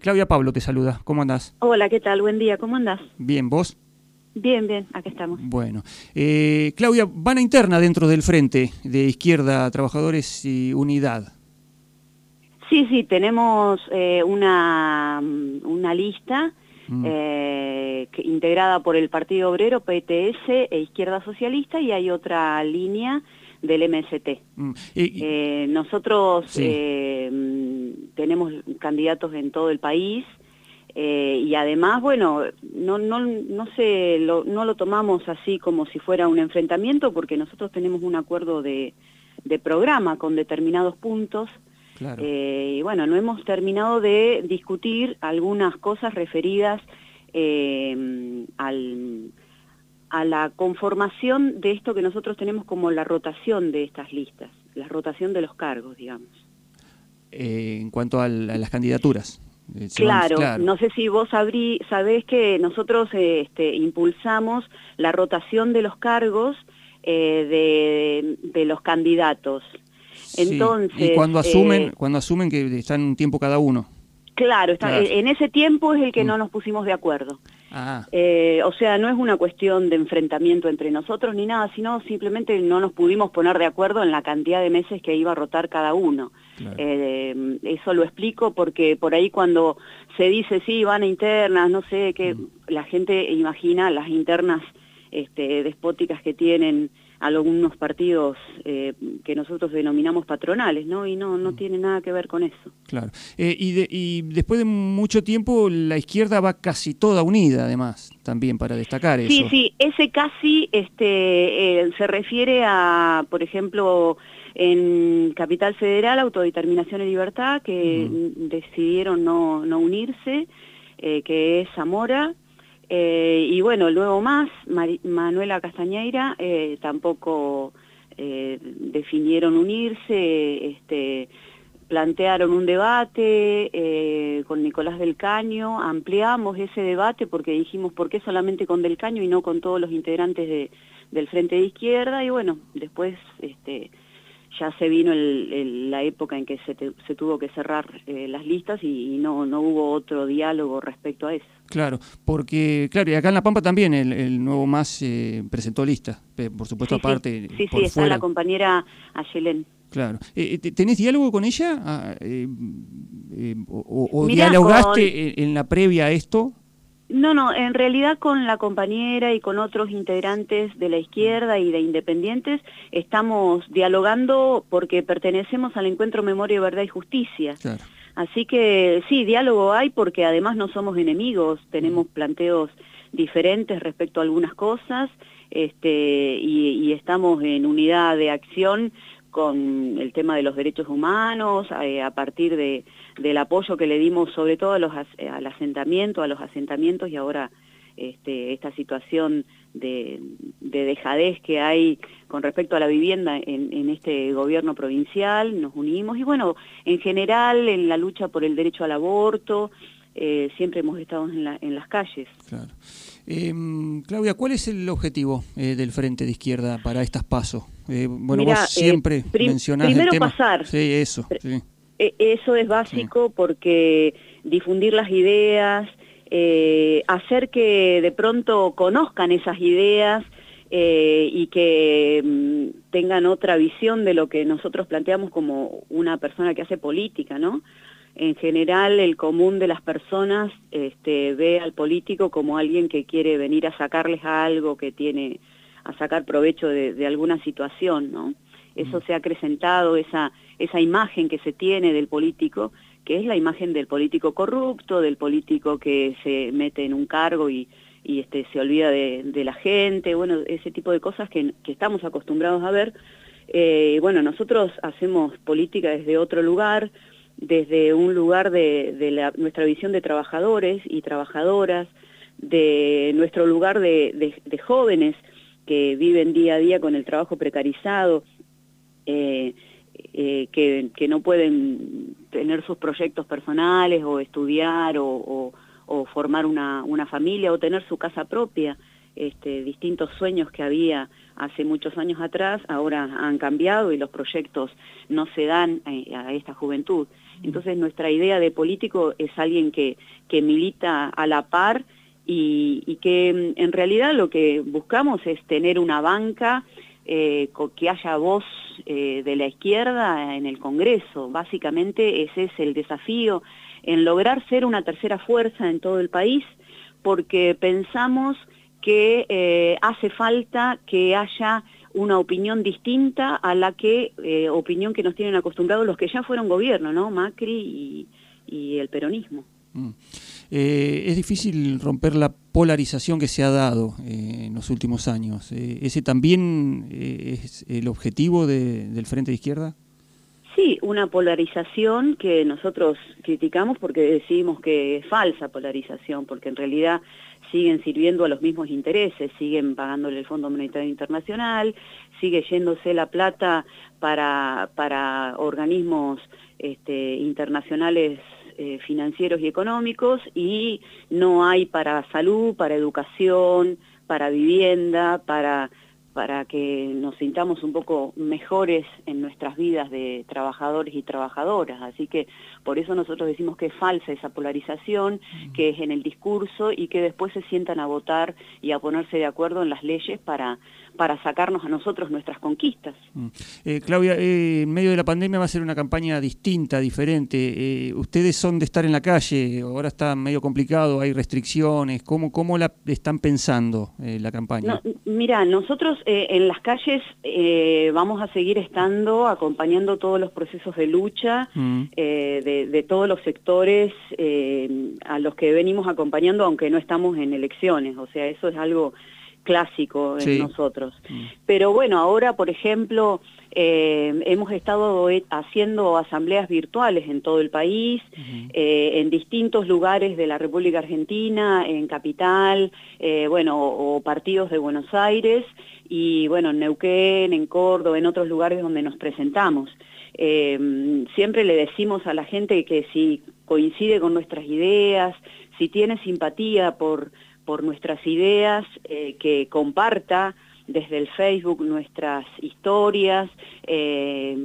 Claudia Pablo te saluda, ¿cómo andás? Hola, ¿qué tal? Buen día, ¿cómo andás? Bien, ¿vos? Bien, bien, aquí estamos. Bueno, eh, Claudia, van a interna dentro del Frente de Izquierda, Trabajadores y Unidad. Sí, sí, tenemos eh, una, una lista mm. eh, integrada por el Partido Obrero, PTS e Izquierda Socialista y hay otra línea del MST. Mm. Nosotros eh, tenemos candidatos en todo el país eh, y además, bueno, no, no, no, se lo, no lo tomamos así como si fuera un enfrentamiento porque nosotros tenemos un acuerdo de, de programa con determinados puntos y bueno, no hemos terminado de discutir algunas cosas referidas al a la conformación de esto que nosotros tenemos como la rotación de estas listas, la rotación de los cargos, digamos. Eh, en cuanto a, las candidaturas. Eh, claro, no sé si vos sabrí, sabés que nosotros este, impulsamos la rotación de los cargos eh, de, los candidatos. Entonces, y cuando asumen, cuando asumen que están un tiempo cada uno. Claro, en ese tiempo es el que mm. no nos pusimos de acuerdo. Ah. Eh, o sea, no es una cuestión de enfrentamiento entre nosotros ni nada, sino simplemente no nos pudimos poner de acuerdo en la cantidad de meses que iba a rotar cada uno. Eh, eso lo explico porque por ahí cuando se dice, sí, van a internas, no sé, que mm. la gente imagina las internas este, despóticas que tienen algunos partidos eh, que nosotros denominamos patronales, ¿no? Y no, no mm. tiene nada que ver con eso. Claro. Eh, y, y, después de mucho tiempo la izquierda va casi toda unida, además, también para destacar eso. Sí, sí, ese casi este, eh, se refiere a, por ejemplo, en Capital Federal, Autodeterminación y Libertad, que decidieron no, no unirse, que es Zamora, eh, y bueno, luego más, Manuela Castañeira eh, tampoco eh, definieron unirse, este, plantearon un debate con Nicolás del Caño, ampliamos ese debate porque dijimos por qué solamente con del Caño y no con todos los integrantes de, del Frente de Izquierda y bueno, después este, ya se vino la época en que se, tuvo que cerrar eh, las listas y, no, no hubo otro diálogo respecto a eso. Claro, porque, claro, y acá en La Pampa también el, nuevo MAS eh, presentó lista, por supuesto aparte. Sí, sí, está la compañera Ayelén. Claro. Eh, ¿Tenés diálogo con ella? Ah, ¿O, dialogaste en la previa a esto? No, no, en realidad con la compañera y con otros integrantes de la izquierda y de independientes estamos dialogando porque pertenecemos al encuentro Memoria, Verdad y Justicia. Así que sí, diálogo hay porque además no somos enemigos, tenemos planteos diferentes respecto a algunas cosas este, y, estamos en unidad de acción con el tema de los derechos humanos, eh, a partir de, del apoyo que le dimos sobre todo a los, al asentamiento, a los asentamientos y ahora este, esta situación de, dejadez que hay con respecto a la vivienda en, este gobierno provincial, nos unimos y bueno, en general en la lucha por el derecho al aborto, eh, siempre hemos estado en, las calles. Claro. Em, Claudia, ¿cuál es el objetivo eh, del Frente de Izquierda para estas pasos? Eh, bueno, vos siempre mencionás primero el tema. pasar. Sí, eso. Sí. E, eso es básico porque difundir las ideas, eh, hacer que de pronto conozcan esas ideas eh, y que mm, tengan otra visión de lo que nosotros planteamos como una persona que hace política, ¿no? En general, el común de las personas este, ve al político como alguien que quiere venir a sacarles algo, que tiene a sacar provecho de, de alguna situación, ¿no? Eso mm. se ha acrecentado, esa, esa imagen que se tiene del político, que es la imagen del político corrupto, del político que se mete en un cargo y, y este, se olvida de, la gente, bueno, ese tipo de cosas que, estamos acostumbrados a ver. Eh, bueno, nosotros hacemos política desde otro lugar, desde un lugar de, de nuestra visión de trabajadores y trabajadoras, de nuestro lugar de, de, jóvenes que viven día a día con el trabajo precarizado, eh, eh, que, no pueden tener sus proyectos personales o estudiar o, formar una, familia o tener su casa propia. Este, distintos sueños que había hace muchos años atrás ahora han cambiado y los proyectos no se dan a, esta juventud. Entonces nuestra idea de político es alguien que, que milita a la par y, que mm, en realidad lo que buscamos es tener una banca eh, que haya voz eh, de la izquierda en el Congreso. Básicamente ese es el desafío, en lograr ser una tercera fuerza en todo el país, porque pensamos que eh, hace falta que haya una opinión distinta a la que opinión que nos tienen acostumbrados los que ya fueron gobierno, ¿no? Macri y, el peronismo. Mm. Eh, es difícil romper la polarización que se ha dado eh, en los últimos años. Eh, ¿Ese también es el objetivo del Frente de Izquierda? Sí, una polarización que nosotros criticamos porque decimos que es falsa polarización, porque en realidad siguen sirviendo a los mismos intereses, siguen pagándole el Fondo Monetario Internacional, sigue yéndose la plata para, para organismos este, internacionales eh, financieros y económicos y no hay para salud, para educación, para vivienda, para para que nos sintamos un poco mejores en nuestras vidas de trabajadores y trabajadoras. Así que por eso nosotros decimos que es falsa esa polarización, que es en el discurso y que después se sientan a votar y a ponerse de acuerdo en las leyes para, para sacarnos a nosotros nuestras conquistas. Mm. Eh, Claudia, eh, en medio de la pandemia va a ser una campaña distinta, diferente. Eh, ustedes son de estar en la calle, ahora está medio complicado, hay restricciones. ¿Cómo, cómo la están pensando la campaña? mira, nosotros eh, en las calles eh, vamos a seguir estando acompañando todos los procesos de lucha mm. eh, de, todos los sectores a los que venimos acompañando aunque no estamos en elecciones, o sea, eso es algo clásico en nosotros. Mm. Pero bueno, ahora, por ejemplo, hemos estado haciendo asambleas virtuales en todo el país, en distintos lugares de la República Argentina, en Capital, bueno, o partidos de Buenos Aires, y bueno, en Neuquén, en Córdoba, en otros lugares donde nos presentamos. Eh, siempre le decimos a la gente que si coincide con nuestras ideas, si tiene simpatía por, por nuestras ideas, eh, que comparta desde el Facebook nuestras historias, eh,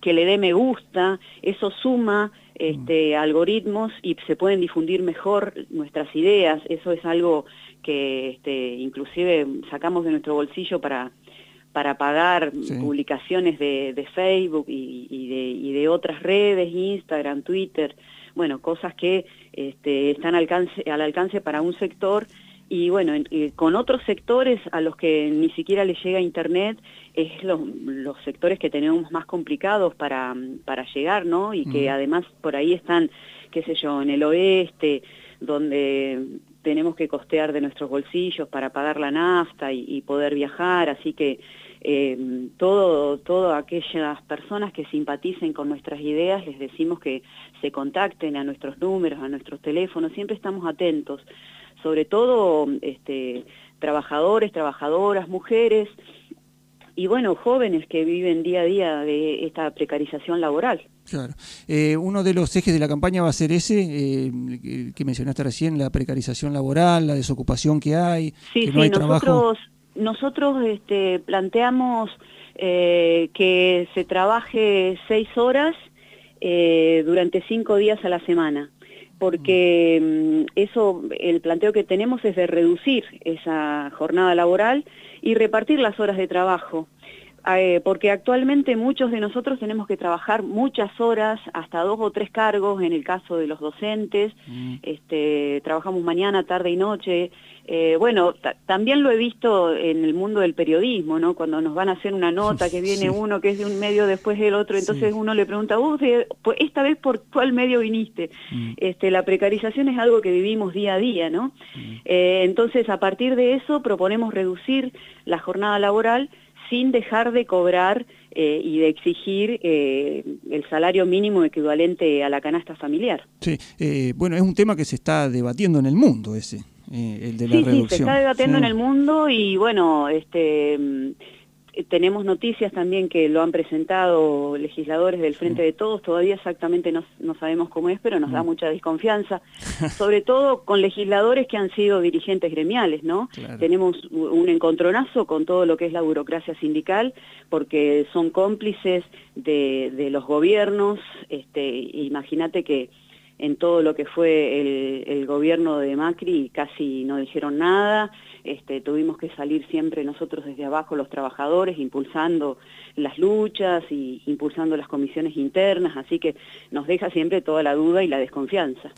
que le dé me gusta, eso suma este, algoritmos y se pueden difundir mejor nuestras ideas, eso es algo que este, inclusive sacamos de nuestro bolsillo para, para pagar publicaciones de, Facebook y, de, otras redes, Instagram, Twitter, bueno, cosas que este, están al alcance, al alcance para un sector. Y bueno, con otros sectores a los que ni siquiera les llega Internet, es los, sectores que tenemos más complicados para, para llegar, ¿no? Y que además por ahí están, qué sé yo, en el oeste, donde tenemos que costear de nuestros bolsillos para pagar la nafta y, poder viajar, así que eh, todo, todas aquellas personas que simpaticen con nuestras ideas, les decimos que se contacten a nuestros números, a nuestros teléfonos, siempre estamos atentos, sobre todo este, trabajadores, trabajadoras, mujeres, y bueno, jóvenes que viven día a día de esta precarización laboral. Claro. Eh, uno de los ejes de la campaña va a ser ese, eh, que mencionaste recién, la precarización laboral, la desocupación que hay, sí, que no hay nosotros, trabajo. Nosotros este, planteamos eh, que se trabaje seis horas durante cinco días a la semana porque mm, eso, el planteo que tenemos es de reducir esa jornada laboral y repartir las horas de trabajo. Eh, porque actualmente muchos de nosotros tenemos que trabajar muchas horas, hasta dos o tres cargos en el caso de los docentes, mm. este, trabajamos mañana, tarde y noche. Eh, bueno, también lo he visto en el mundo del periodismo, ¿no? Cuando nos van a hacer una nota que viene uno que es de un medio después del otro, entonces uno le pregunta, vos, pues, esta vez por cuál medio viniste? Mm. Este, la precarización es algo que vivimos día a día, ¿no? Mm. Eh, entonces, a partir de eso proponemos reducir la jornada laboral sin dejar de cobrar eh, y de exigir eh, el salario mínimo equivalente a la canasta familiar. Sí, eh, bueno, es un tema que se está debatiendo en el mundo ese, el de la reducción. Sí, se está debatiendo en el mundo y bueno, este tenemos noticias también que lo han presentado legisladores del Frente de Todos, todavía exactamente no, sabemos cómo es, pero nos da mucha desconfianza, sobre todo con legisladores que han sido dirigentes gremiales, ¿no? Tenemos un encontronazo con todo lo que es la burocracia sindical, porque son cómplices de, de los gobiernos, este, imagínate que en todo lo que fue el, gobierno de Macri casi no dijeron nada, este, tuvimos que salir siempre nosotros desde abajo los trabajadores impulsando las luchas y impulsando las comisiones internas, así que nos deja siempre toda la duda y la desconfianza.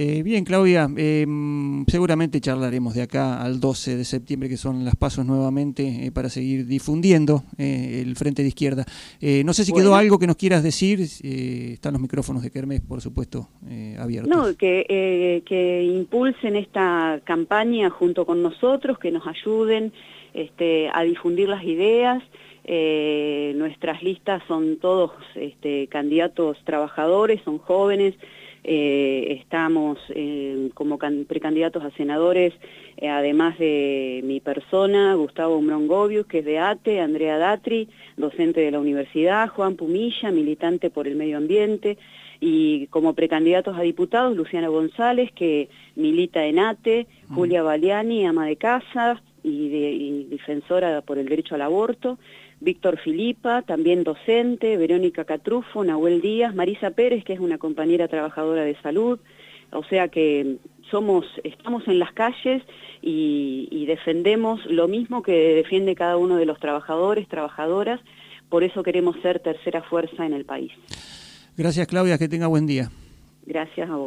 Eh, bien, Claudia, em, seguramente charlaremos de acá al 12 de septiembre, que son las pasos nuevamente, eh, para seguir difundiendo eh, el Frente de Izquierda. no sé si quedó algo que nos quieras decir, están los micrófonos de Kermés, por supuesto, abiertos. No, que, que impulsen esta campaña junto con nosotros, que nos ayuden este, a difundir las ideas. nuestras listas son todos este, candidatos trabajadores, son jóvenes, eh, estamos eh, como precandidatos a senadores, eh, además de mi persona, Gustavo Mrongovius, que es de ATE, Andrea Datri, docente de la universidad, Juan Pumilla, militante por el medio ambiente, y como precandidatos a diputados, Luciana González, que milita en ATE, Julia Baliani, ama de casa y defensora por el derecho al aborto, Víctor Filipa, también docente, Verónica Catrufo, Nahuel Díaz, Marisa Pérez, que es una compañera trabajadora de salud, o sea que somos, estamos en las calles y, y defendemos lo mismo que defiende cada uno de los trabajadores, trabajadoras, por eso queremos ser tercera fuerza en el país. Gracias Claudia, que tenga buen día. Gracias a vos.